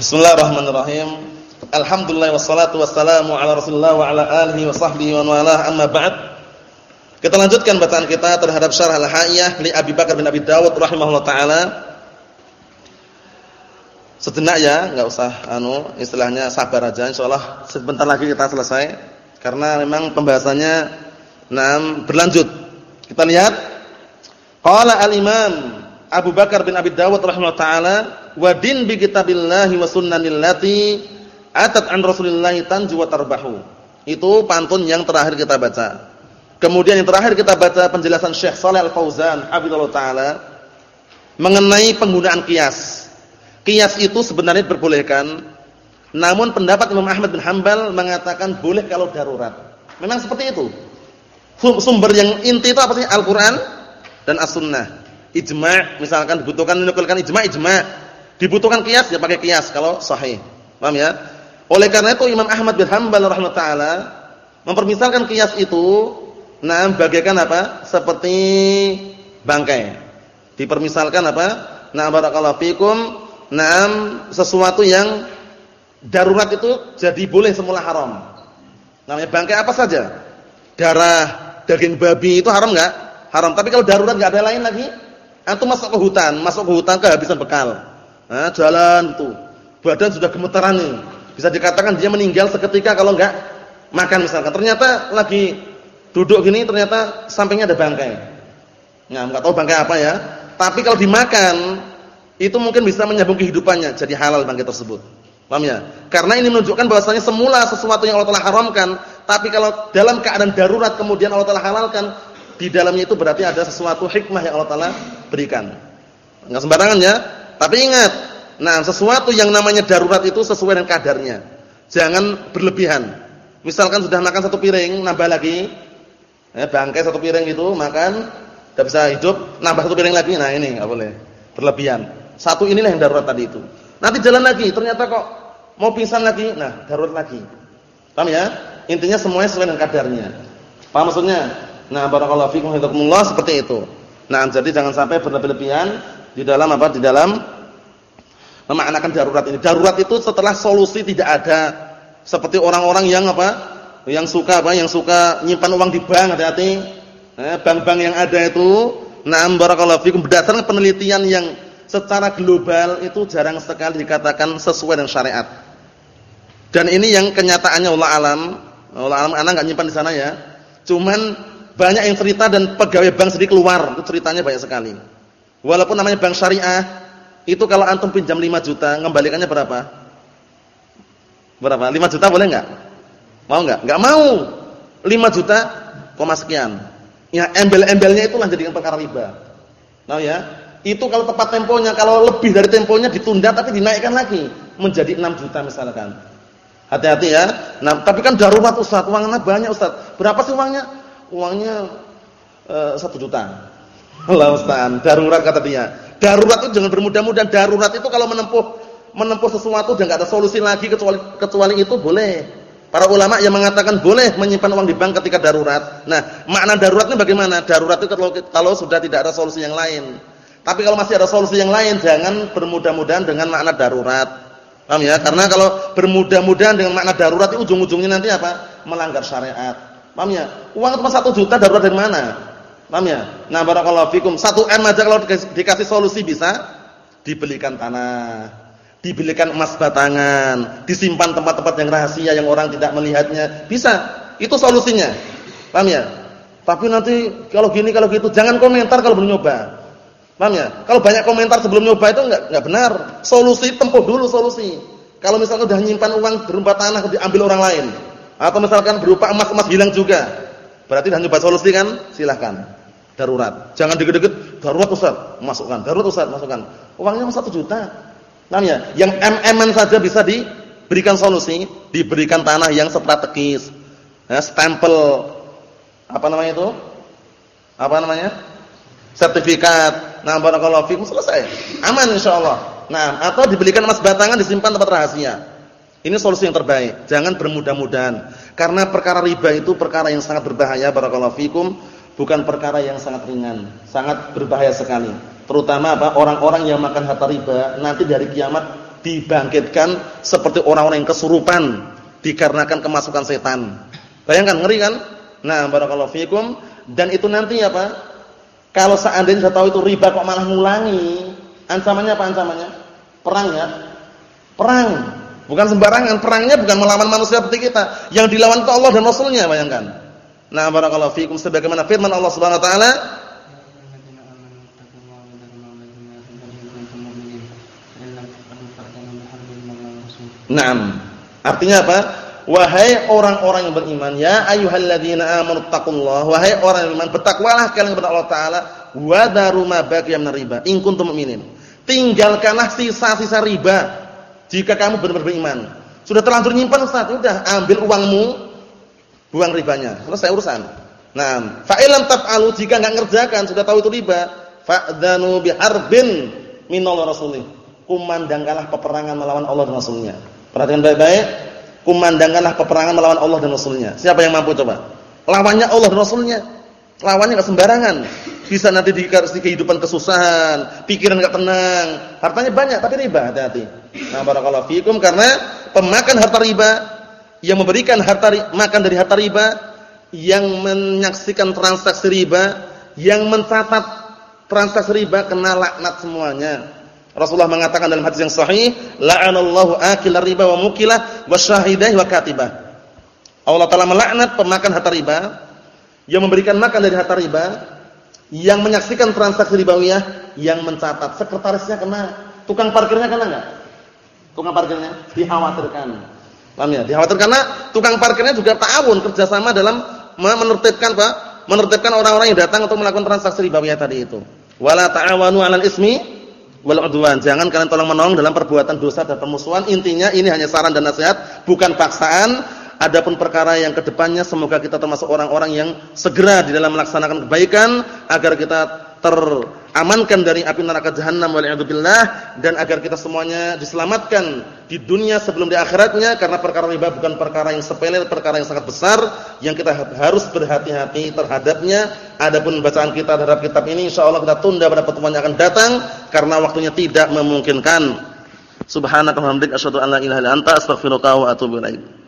Bismillahirrahmanirrahim. Alhamdulillah wassalatu wassalamu ala Rasulillah wa ala alihi wa sahbihi wa walah amma ba'd. Kita lanjutkan bacaan kita terhadap syarah Al-Haiyah li Abi Bakar bin Abi Dawud rahimahullah taala. Sejenak ya, enggak usah anu, istilahnya sabar aja insyaallah sebentar lagi kita selesai karena memang pembahasannya enam berlanjut. Kita lihat qala al-Imam Abu Bakar bin Abi Dawud rahimahullah taala wa din bi kitabillahi wa sunnanil lati atat an Rasulillah tanju wa tarbahu. Itu pantun yang terakhir kita baca. Kemudian yang terakhir kita baca penjelasan Syekh Shalih Al-Fauzan hafizallahu taala mengenai penggunaan kias. Kias itu sebenarnya diperbolehkan, namun pendapat Imam Ahmad bin Hambal mengatakan boleh kalau darurat. Memang seperti itu. Sumber yang inti itu apa sih? Al-Qur'an dan As-Sunnah. Ijma' misalkan dibutuhkan menukulkan ijma' ijma' Dibutuhkan kias ya pakai kias kalau sahih. Paham ya? Oleh karena itu Imam Ahmad bin Hanbal rahimahullah taala mempermisalkan kias itu nah bagaikan apa? Seperti bangkai. Dipermisalkan apa? Nah barakallahu fikum, nah sesuatu yang darurat itu jadi boleh semula haram. Namanya bangkai apa saja? Darah, daging babi itu haram enggak? Haram. Tapi kalau darurat enggak ada lain lagi, antum masuk ke hutan, masuk ke hutan kehabisan bekal. Nah, jalan itu. Badan sudah gemetaran nih. Bisa dikatakan dia meninggal seketika kalau enggak makan misalkan. Ternyata lagi duduk gini ternyata sampingnya ada bangkai. Nah, enggak tahu bangkai apa ya. Tapi kalau dimakan itu mungkin bisa menyambung kehidupannya jadi halal bangkai tersebut. Paham ya? Karena ini menunjukkan bahwasanya semula sesuatu yang Allah Taala haramkan, tapi kalau dalam keadaan darurat kemudian Allah Taala halalkan, di dalamnya itu berarti ada sesuatu hikmah yang Allah Taala berikan. Enggak sembarangan ya. Tapi ingat, nah sesuatu yang namanya darurat itu sesuai dengan kadarnya. Jangan berlebihan. Misalkan sudah makan satu piring, nambah lagi. Eh, bangkai satu piring itu makan, tidak bisa hidup, nambah satu piring lagi. Nah ini nggak boleh. Berlebihan. Satu inilah yang darurat tadi itu. Nanti jalan lagi, ternyata kok mau pingsan lagi. Nah, darurat lagi. Paham ya? Intinya semuanya sesuai dengan kadarnya. Paham maksudnya? Nah, barakallahu fikum hadakumullah seperti itu. Nah, jadi jangan sampai berlebihan di dalam apa? Di dalam memaknakan darurat ini. Darurat itu setelah solusi tidak ada. Seperti orang-orang yang apa? Yang suka apa? Yang suka nyimpan uang di bank, hati-hati. Eh, bank-bank yang ada itu, na'am barakallahu fikum berdasarkan penelitian yang secara global itu jarang sekali dikatakan sesuai dengan syariat. Dan ini yang kenyataannya Allah alam, Allah alam anak enggak nyimpan di sana ya. Cuman banyak yang cerita dan pegawai bank sedih keluar, itu ceritanya banyak sekali. Walaupun namanya bank syariah, itu kalau antum pinjam 5 juta, ngembalikannya berapa? Berapa? 5 juta boleh enggak? Mau enggak? Enggak mau. 5 juta koma sekian. Ya, embel-embelnya itulah jadikan perkara riba. Nah ya, itu kalau tepat temponya, kalau lebih dari temponya ditunda tapi dinaikkan lagi menjadi 6 juta misalkan. Hati-hati ya. Nah, tapi kan darurat Ustaz, uangnya banyak Ustaz. Berapa sih uangnya? Uangnya eh, 1 juta. Allah Ustaz, darurat kata dia. Darurat itu jangan bermudah-mudahan. Darurat itu kalau menempuh menempuh sesuatu dan enggak ada solusi lagi kecuali kecuali itu boleh. Para ulama yang mengatakan boleh menyimpan uang di bank ketika darurat. Nah, makna daruratnya bagaimana? Darurat itu kalau, kalau sudah tidak ada solusi yang lain. Tapi kalau masih ada solusi yang lain, jangan bermudah-mudahan dengan makna darurat. Paham ya? Karena kalau bermudah-mudahan dengan makna darurat ujung-ujungnya nanti apa? Melanggar syariat. Paham ya? Uang cuma 1 juta darurat dari mana? Paham ya? Nah, barakallahu fikum. 1 M aja kalau dikasih solusi bisa dibelikan tanah, dibelikan emas batangan, disimpan tempat-tempat yang rahasia yang orang tidak melihatnya. Bisa. Itu solusinya. Paham ya? Tapi nanti kalau gini kalau gitu jangan komentar kalau belum nyoba. Paham ya? Kalau banyak komentar sebelum nyoba itu enggak enggak benar. Solusi tempuh dulu solusi. Kalau misalkan udah nyimpan uang berupa tanah diambil orang lain atau misalkan berupa emas-emas hilang juga. Berarti udah nyoba solusi kan? Silahkan. Darurat. Jangan deket-deket darurat Ustaz, masukkan. Darurat Ustaz, masukkan. Uangnya 1 juta. Paham ya? Yang MM saja bisa diberikan solusi, diberikan tanah yang strategis. Ya, stempel apa namanya itu? Apa namanya? Sertifikat. Nah, barakallahu fikum selesai. Aman insyaallah. Nah, atau dibelikan emas batangan disimpan tempat rahasia. Ini solusi yang terbaik. Jangan bermudah-mudahan. Karena perkara riba itu perkara yang sangat berbahaya barakallahu fikum, bukan perkara yang sangat ringan, sangat berbahaya sekali. Terutama apa? Orang-orang yang makan harta riba nanti dari kiamat dibangkitkan seperti orang-orang yang kesurupan dikarenakan kemasukan setan. Bayangkan ngeri kan? Nah, barakallahu fikum dan itu nanti apa? Kalau seandainya sudah tahu itu riba kok malah ngulangi, ancamannya apa ancamannya? Perang ya. Perang. Bukan sembarangan, perangnya bukan melawan manusia seperti kita. Yang dilawan itu Allah dan Rasulnya, bayangkan. Nah, barakallahu fikum sebagaimana firman Allah Subhanahu wa taala, Naam. Artinya apa? Wahai orang-orang yang beriman, ya ayyuhalladzina amanu taqullaha, wahai orang yang beriman, bertakwalah kalian kepada Allah taala wa daru ma baqiya minar riba in kuntum mu'minin. Tinggalkanlah sisa-sisa riba jika kamu benar-benar beriman. Sudah terlanjur nyimpan Ustaz, sudah ambil uangmu, buang ribanya. Selesai urusan. Nah, fa illam taf'alu jika enggak ngerjakan sudah tahu itu riba, fa'danu biharbin minallah rasulih. Kumandangkanlah peperangan melawan Allah dan Rasulnya. Perhatikan baik-baik. Kumandangkanlah peperangan melawan Allah dan Rasulnya. Siapa yang mampu coba? Lawannya Allah dan Rasulnya. Lawannya enggak sembarangan. Bisa nanti dikasih kehidupan kesusahan, pikiran enggak tenang, hartanya banyak tapi riba, hati-hati. Nah, barakallahu fikum karena pemakan harta riba yang memberikan harta makan dari harta riba, yang menyaksikan transaksi riba, yang mencatat transaksi riba kena laknat semuanya. Rasulullah mengatakan dalam hadis yang sahih, la'anallahu akil riba wa mukilah wa syahidah wa katibah. Allah Taala melaknat pemakan harta riba, yang memberikan makan dari harta riba, yang menyaksikan transaksi ribawiyah, yang mencatat sekretarisnya kena, tukang parkirnya kena enggak? Tukang parkirnya dikhawatirkan. Paham ya? Dikhawatirkan karena tukang parkirnya juga ta'awun kerjasama dalam menertibkan Pak, menertibkan orang-orang yang datang untuk melakukan transaksi ribawiyah tadi itu. Wala ta'awanu 'alal ismi wal udwan. Jangan kalian tolong-menolong dalam perbuatan dosa dan permusuhan. Intinya ini hanya saran dan nasihat, bukan paksaan. Adapun perkara yang ke depannya semoga kita termasuk orang-orang yang segera di dalam melaksanakan kebaikan agar kita teramankan dari api neraka jahanam wal'iyadzubillah dan agar kita semuanya diselamatkan di dunia sebelum di akhiratnya karena perkara riba bukan perkara yang sepele, perkara yang sangat besar yang kita harus berhati-hati terhadapnya. Adapun bacaan kita terhadap kitab ini insyaallah kita tunda pada pertemuan yang akan datang karena waktunya tidak memungkinkan. Subhanakallahumma wa bihamdika asyhadu an la ilaha illa anta astaghfiruka wa atubu ilaik.